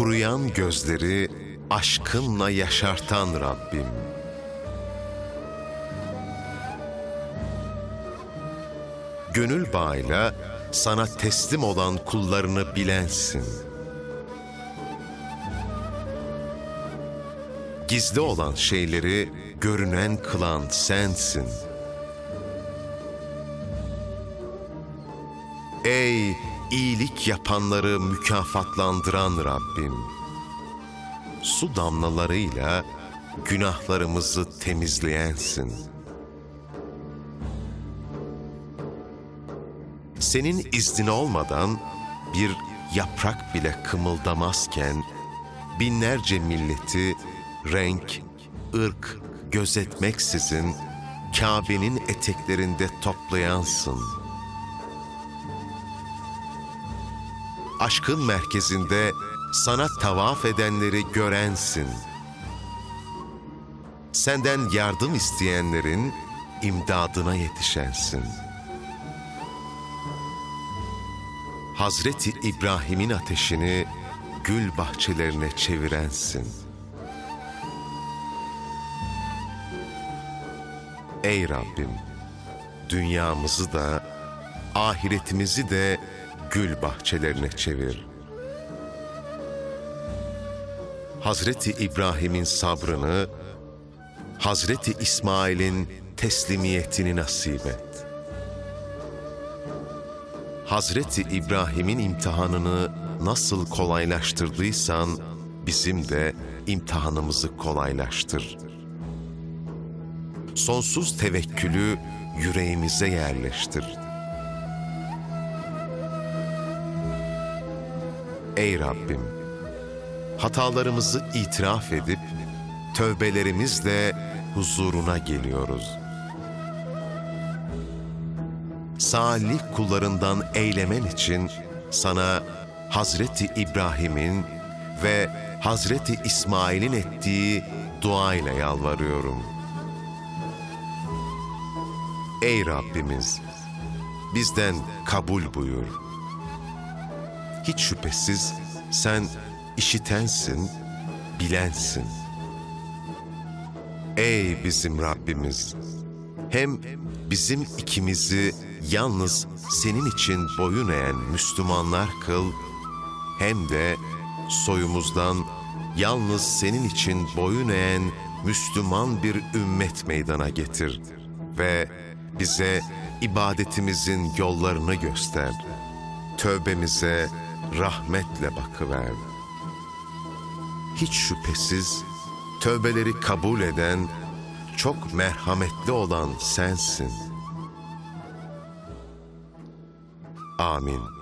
kuruyan gözleri aşkınla yaşartan Rabbim. Gönül bağıyla sana teslim olan kullarını bilensin. Gizli olan şeyleri görünen kılan sensin. Ey iyilik yapanları mükafatlandıran Rabbim! Su damlalarıyla günahlarımızı temizleyensin. Senin iznin olmadan bir yaprak bile kımıldamazken binlerce milleti renk, ırk gözetmeksizin Kabe'nin eteklerinde toplayansın.'' Aşkın merkezinde sana tavaf edenleri görensin. Senden yardım isteyenlerin imdadına yetişensin. Hazreti İbrahim'in ateşini gül bahçelerine çevirensin. Ey Rabbim, dünyamızı da, ahiretimizi de gül bahçelerine çevir. Hazreti İbrahim'in sabrını, Hazreti İsmail'in teslimiyetini nasip et. Hazreti İbrahim'in imtihanını nasıl kolaylaştırdıysan, bizim de imtihanımızı kolaylaştır. Sonsuz tevekkülü yüreğimize yerleştir.'' Ey Rabbim! Hatalarımızı itiraf edip, tövbelerimizle huzuruna geliyoruz. Salih kullarından eylemen için sana Hazreti İbrahim'in ve Hazreti İsmail'in ettiği dua ile yalvarıyorum. Ey Rabbimiz! Bizden kabul buyur.'' Hiç şüphesiz sen işitensin, bilensin. Ey bizim Rabbimiz! Hem bizim ikimizi yalnız senin için boyun eğen Müslümanlar kıl, hem de soyumuzdan yalnız senin için boyun eğen Müslüman bir ümmet meydana getir ve bize ibadetimizin yollarını göster. Tövbemize, rahmetle bakıver. Hiç şüphesiz tövbeleri kabul eden, çok merhametli olan sensin. Amin.